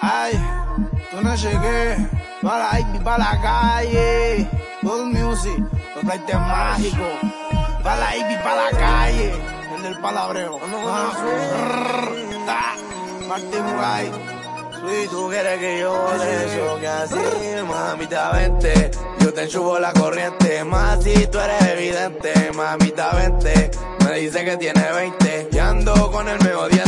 Ay, tú no llegué. Para la IP, para la calle. Good music, los flights mágicos. Para la IP, para la calle. El del palabreo. Ah, Martín Guay. Si tú quieres que yo de eso que así, mamita vente Yo te enchubo la corriente, más si tú eres evidente Mamita vente, me dice que tiene 20 Y ando con el medio diente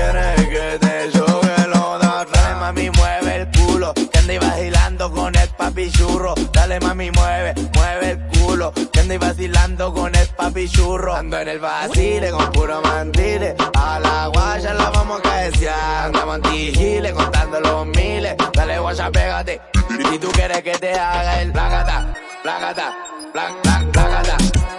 quieres que te choque lo da, dale mami, mueve el culo. Que ande vacilando con el papi churro. Dale mami, mueve, mueve el culo. Que ande vacilando con el papi churro. Ando en el vacile con puro mandile. A la guaya la vamos a caeciar. Andamos en contando los miles. Dale guaya, pégate. Y si tú quieres que te haga el placata, placata, placata, placata.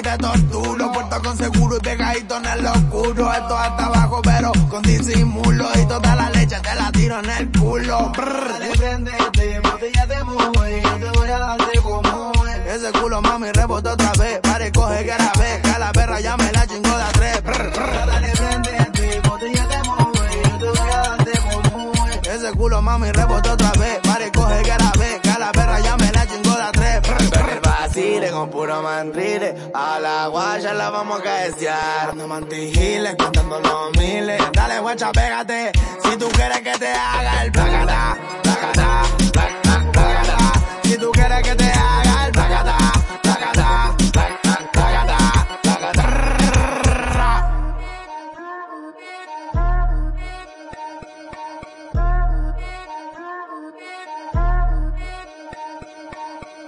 Muro, evite torturo, puerto con seguro y pegadito en el oscuro, esto hasta abajo pero con disimulo, y toda la leche te la tiro en el culo, dale prendete, botella de mujer, yo te voy a darte como ese culo mami rebota otra vez, pare coge que la ve, que a la perra ya me la chingo de a tres, culo, mami, rebote con puro mandrile, a la guaya la vamos a caeciar. Cuando mantigiles, contando los miles. Dale, guacha, pégate, si tú quieres que te haga el placata,